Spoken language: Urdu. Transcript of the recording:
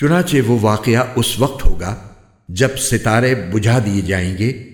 چنانچہ وہ واقعہ اس وقت ہوگا جب ستارے بجھا دیے جائیں گے